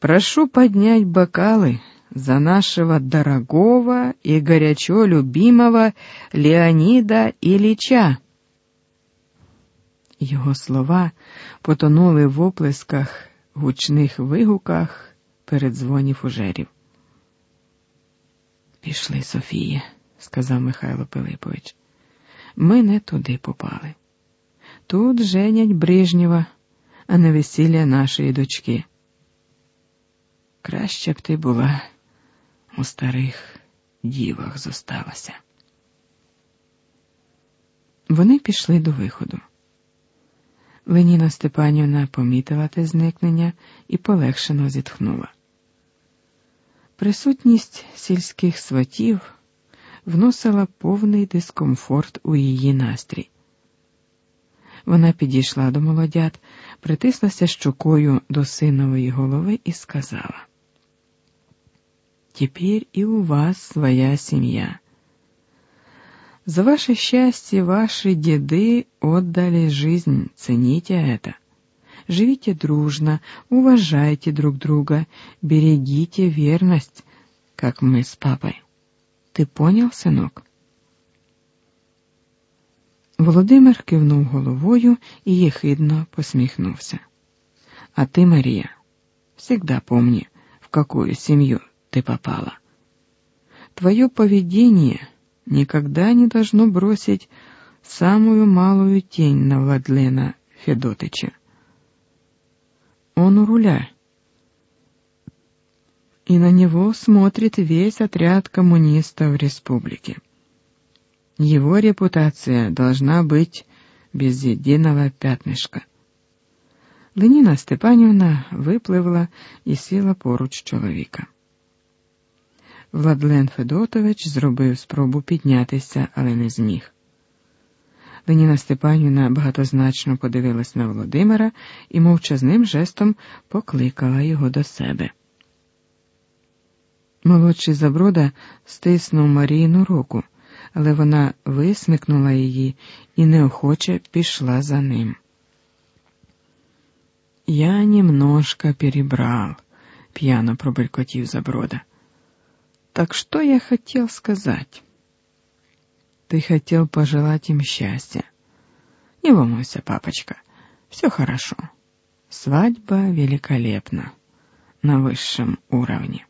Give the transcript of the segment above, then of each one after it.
Прошу поднять бокалы за нашего дорогого и горячо любимого Леонида Ілліча. Його слова потонули в оплесках, гучних вигуках передзвонів ужерів. Пішли, Софія, сказав Михайло Пилипович. Ми не туди попали. Тут женять Брижнєва, а не весілля нашої дочки. Краще б ти була у старих дівах зосталася. Вони пішли до виходу. Леніна Степанівна помітила те зникнення і полегшено зітхнула. Присутність сільських сватів вносила повний дискомфорт у її настрій. Вона підійшла до молодят, притислася щокою до синової голови і сказала: Теперь и у вас своя семья. За ваше счастье ваши деды отдали жизнь, цените это. Живите дружно, уважайте друг друга, берегите верность, как мы с папой. Ты понял, сынок? Володимир кивнув головою і єхидно посміхнувся. А ты, Мария, всегда помни, в какую семью ты попала. Твое поведение никогда не должно бросить самую малую тень на Владлена Федотыча. Он у руля, и на него смотрит весь отряд коммунистов республики. Его репутация должна быть без единого пятнышка. Леніна Степанівна випливла і сіла поруч чоловіка. Владлен Федотович зробив спробу піднятися, але не зміг. Леніна Степанівна багатозначно подивилась на Володимира і мовчазним жестом покликала його до себе. Молодший Заброда стиснув Маріїну руку, але вона висмикнула її і неохоче пішла за ним. Я немножко перебрал, п'яно пробелькотів Заброда. Так что я хотел сказать? Ты хотел пожелать им счастья. Не волнуйся, папочка, все хорошо. Свадьба великолепна, на высшем уровне.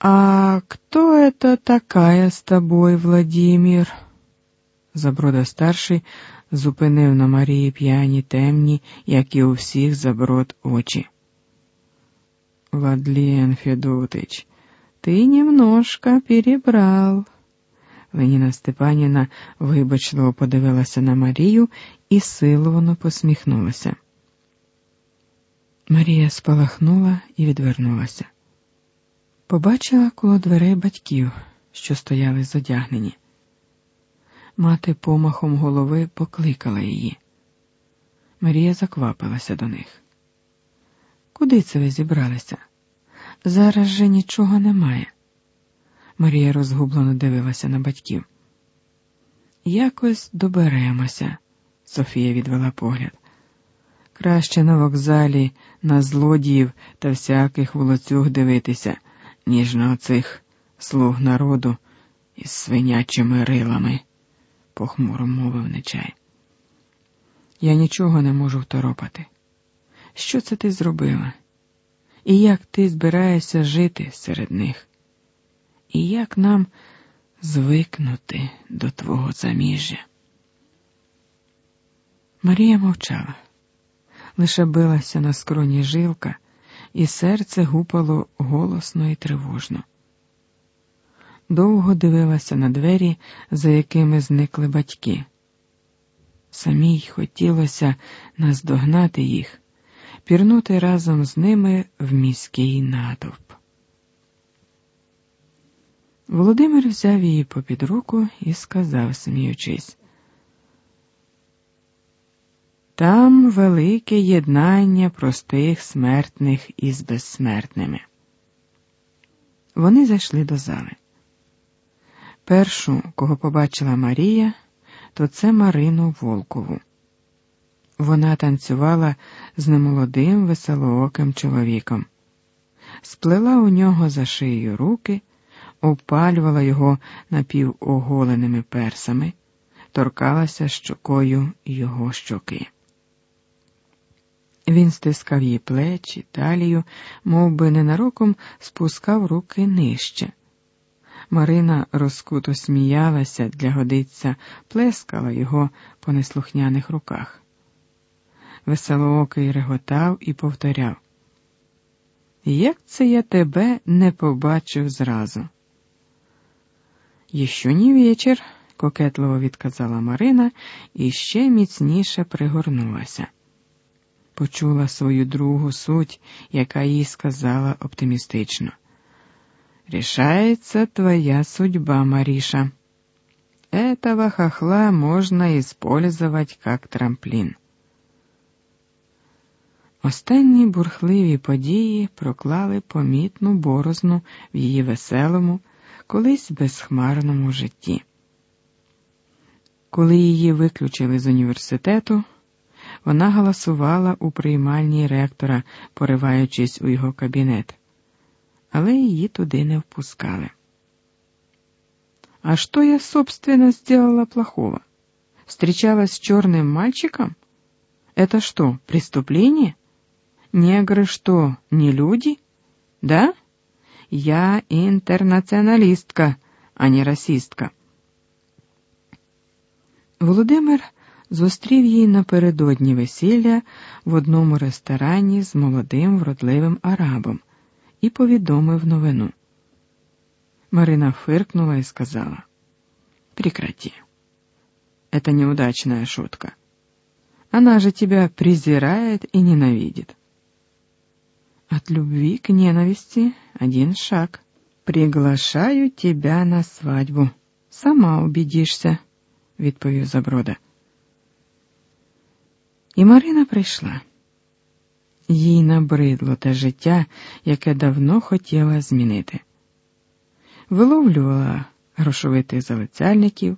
А кто это такая с тобой, Владимир? Заброда старший зупинив на Марії п'яні темні, як і у всіх заброд очі. Владлен Федотыч, ты немножко перебрал. Леніна Степанівна вибачливо подивилася на Марію і силовано посміхнулася. Марія спалахнула і відвернулася. Побачила коло дверей батьків, що стояли зодягнені. Мати помахом голови покликала її. Марія заквапилася до них. Куди це ви зібралися? Зараз же нічого немає. Марія розгублено дивилася на батьків. Якось доберемося, Софія відвела погляд. Краще на вокзалі, на злодіїв та всяких волоцюг дивитися, ніж на оцих слуг народу із свинячими рилами, похмуро мовив нечай. Я нічого не можу второпати. Що це ти зробила? І як ти збираєшся жити серед них? І як нам звикнути до твого заміжжя? Марія мовчала, лише билася на скроні жилка, і серце гупало голосно і тривожно. Довго дивилася на двері, за якими зникли батьки. Самій хотілося наздогнати їх пірнути разом з ними в міський натовп. Володимир взяв її попід руку і сказав, сміючись, там велике єднання простих смертних із безсмертними. Вони зайшли до зали. Першу, кого побачила Марія, то це Марину Волкову. Вона танцювала з немолодим веселооким чоловіком, сплела у нього за шиєю руки, опалювала його напівоголеними персами, торкалася щокою його щоки. Він стискав її плечі, талію, мов би ненароком спускав руки нижче. Марина розкуто сміялася для годиця, плескала його по неслухняних руках. Веселоокий реготав і повторяв. Як це я тебе не побачив зразу? «Еще не вечір, кокетливо відказала Марина і ще міцніше пригорнулася. Почула свою другу суть, яка їй сказала оптимістично. Решается твоя судьба, Мариша. Этого хохла можно использовать как трамплин. Останні бурхливі події проклали помітну борозну в її веселому, колись безхмарному житті. Коли її виключили з університету, вона голосувала у приймальній ректора, пориваючись у його кабінет але її туди не впускали. А что я, собственно, сделала плохого? Встречалась с черным мальчиком? Это что, преступление? Негры что, не люди? Да? Я интернационалистка, а не расистка. Володимир зустрів її напередодні весілля в одному ресторані з молодим вродливим арабом і повідомив новину. Марина фыркнула и сказала, «Прекрати. Это неудачная шутка. Она же тебя презирает и ненавидит». От любви к ненависти один шаг. Приглашаю тебя на свадьбу. Сама убедишься, відповів Заброда. І Марина прийшла. Їй набридло те життя, яке давно хотіла змінити. Виловлювала грошовитих залицяльників,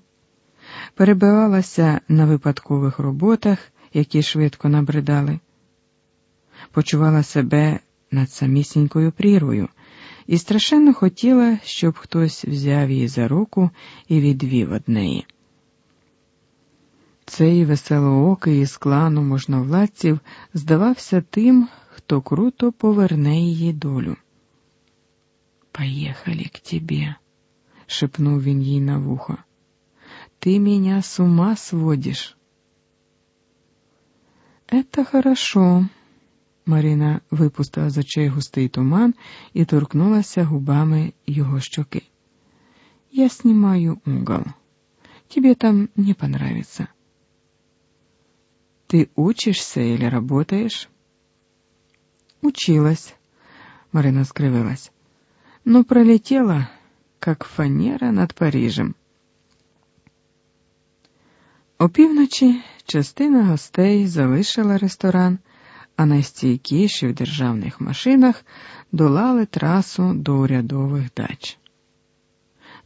перебивалася на випадкових роботах, які швидко набридали, почувала себе над самісінькою прірвою і страшенно хотіла, щоб хтось взяв її за руку і відвів од неї. Цей веселоокий із клану можновладців здавався тим, хто круто поверне її долю. «Поехали к тебе», — шепнув він їй на вухо. «Ты меня с ума сводишь». «Это хорошо», — Марина випустила з очей густий туман і торкнулася губами його щоки. «Я снимаю угол. Тебе там не понравится». Ты учишься или работаешь? Училась, Марина скривилась. Но пролетела, как фанера над Парижем. Опівночі частина гостей залишила ресторан, а найстійкіші в державних машинах долали трасу до урядових дач.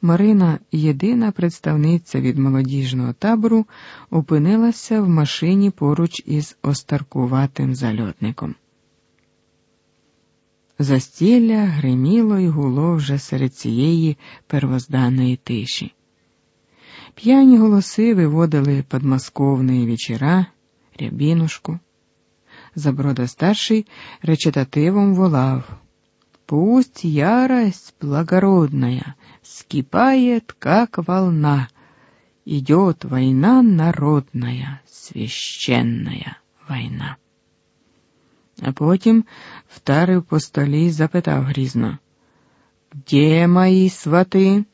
Марина, єдина представниця від молодіжного табору, опинилася в машині поруч із остаркуватим зальотником. Застілля гриміло й гуло вже серед цієї первозданної тиші. П'яні голоси виводили подмосковні вечора, рябінушку. Заброда старший речитативом волав. Пусть ярость благородная скипает, как волна. Идет война народная, священная война. А потім вдарив по столі і запитав грізно. Где мои сваты?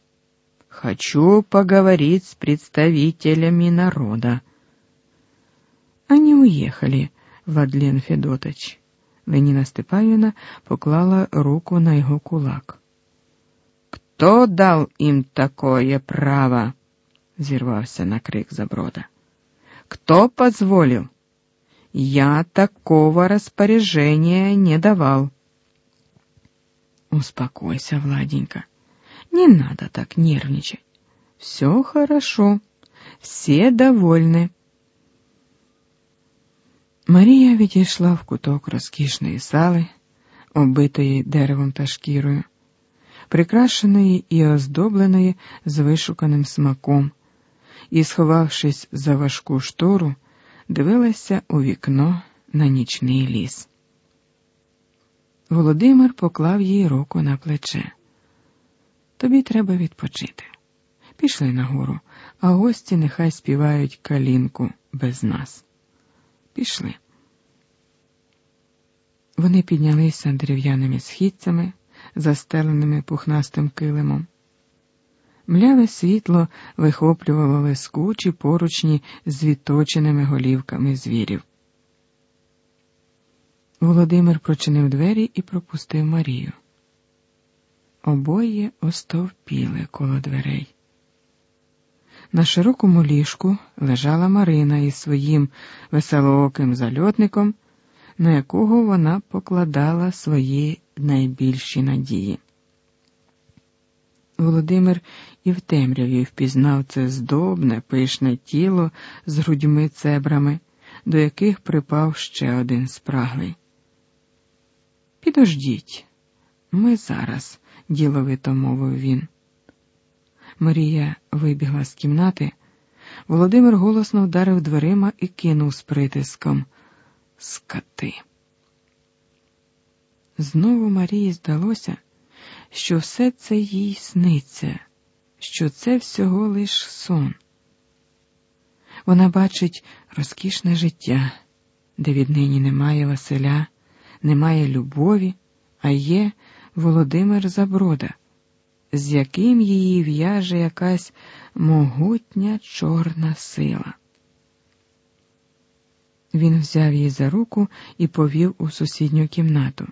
Хочу поговорить с представителями народа. Они уехали, Владлен Федотович. Леніна Степанівна поклала руку на його кулак. Кто дал им такое право? зірвався на крик Заброда. Кто позволил? Я такого распоряжения не давал. Успокойся, Владенька. Не надо так нервничать. Все хорошо. Все довольны. Марія відійшла в куток розкішної сали, оббитої деревом та шкірою, прикрашеної і оздобленої з вишуканим смаком, і, сховавшись за важку штору, дивилася у вікно на нічний ліс. Володимир поклав їй руку на плече. Тобі треба відпочити. Пішли нагору, а гості нехай співають калінку без нас. Пішли. Вони піднялися дерев'яними східцями, застеленими пухнастим килимом. Мляве світло вихоплювало лискучі поручні з відточеними голівками звірів. Володимир прочинив двері і пропустив Марію. Обоє остовпіли коло дверей. На широкому ліжку лежала Марина із своїм веселооким зальотником, на якого вона покладала свої найбільші надії. Володимир і в темряві впізнав це здобне, пишне тіло з грудьми цебрами, до яких припав ще один спраглий. Підождіть, ми зараз, діловито мовив він. Марія вибігла з кімнати. Володимир голосно вдарив дверима і кинув з притиском скати. Знову Марії здалося, що все це їй сниться, що це всього лиш сон. Вона бачить розкішне життя, де віднині немає Василя, немає любові, а є Володимир Заброда з яким її в'яже якась могутня чорна сила. Він взяв її за руку і повів у сусідню кімнату.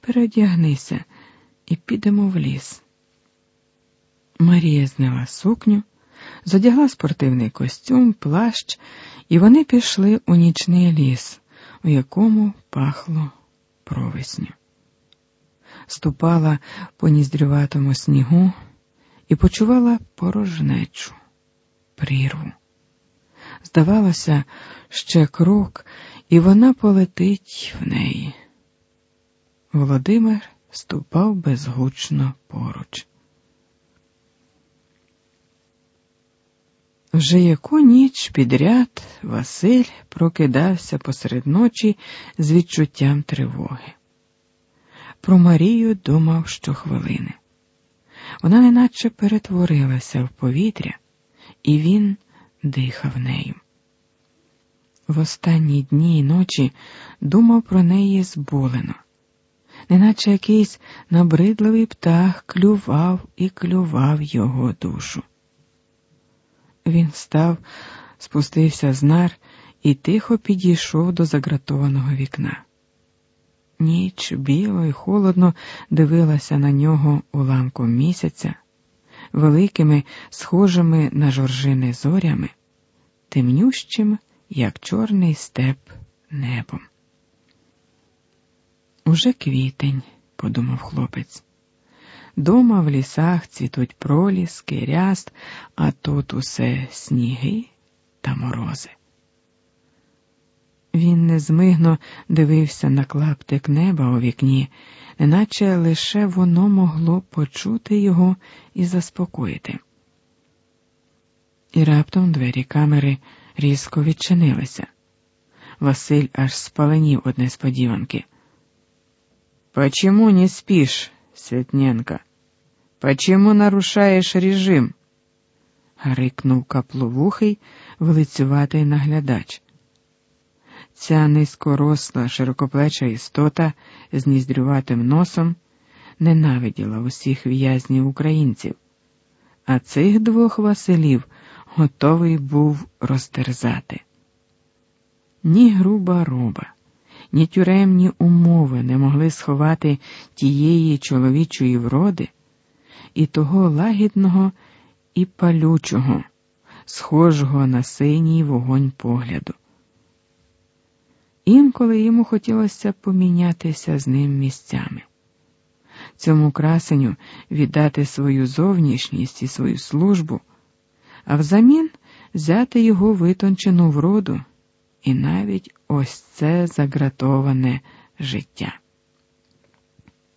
Переодягнися і підемо в ліс. Марія зняла сукню, задягла спортивний костюм, плащ, і вони пішли у нічний ліс, у якому пахло провесню ступала по ніздрюватому снігу і почувала порожнечу, прірву. Здавалося, ще крок, і вона полетить в неї. Володимир ступав безгучно поруч. Вже яку ніч підряд Василь прокидався посеред ночі з відчуттям тривоги. Про Марію думав щохвилини. Вона неначе перетворилася в повітря, і він дихав нею. В останні дні й ночі думав про неї зболено, неначе якийсь набридливий птах клював і клював його душу. Він став, спустився з нар і тихо підійшов до загратованого вікна. Ніч біло і холодно дивилася на нього уламком місяця, великими, схожими на жоржини зорями, темнющим, як чорний степ небом. Уже квітень, подумав хлопець. Дома в лісах цвітуть проліски, ряст, а тут усе сніги та морози. Він незмигно дивився на клаптик неба у вікні, неначе лише воно могло почути його і заспокоїти. І раптом двері камери різко відчинилися. Василь аж спаленів од несподіванки. Почему не спишь, Святненко? Почему нарушаєш режим? рикнув капловухий велицюватий наглядач. Ця низькоросла, широкоплеча істота з ніздрюватим носом ненавиділа усіх в'язнів українців, а цих двох Василів готовий був розтерзати. Ні груба роба, ні тюремні умови не могли сховати тієї чоловічої вроди і того лагідного і палючого, схожого на синій вогонь погляду. Інколи йому хотілося помінятися з ним місцями. Цьому красеню віддати свою зовнішність і свою службу, а взамін взяти його витончену вроду і навіть ось це загратоване життя.